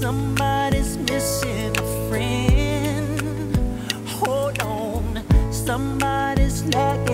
Somebody's missing a friend. Hold on, somebody's lacking.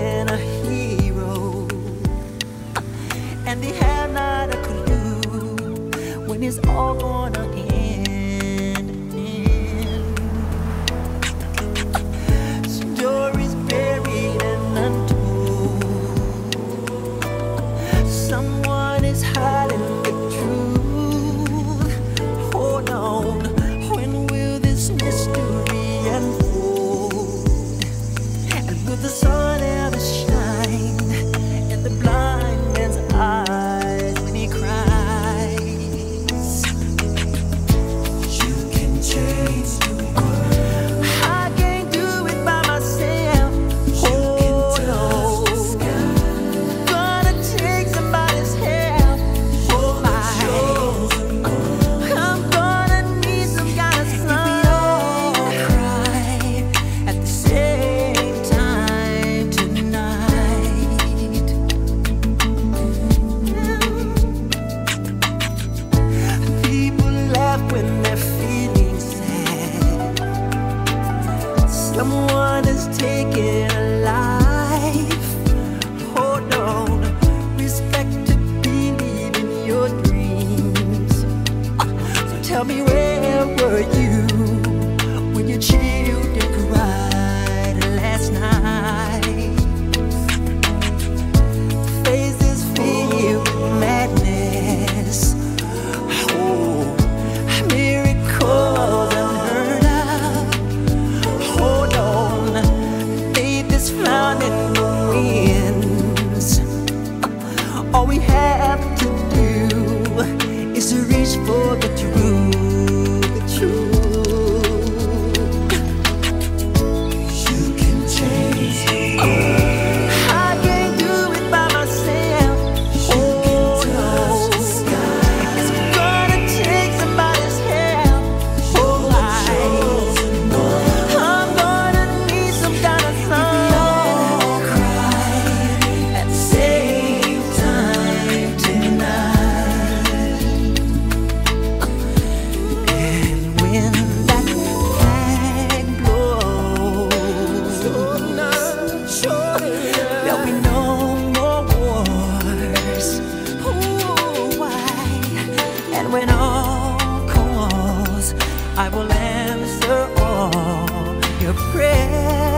the sun. when they're There'll be no more wars. Ooh, why? And when all calls, I will answer all your prayers.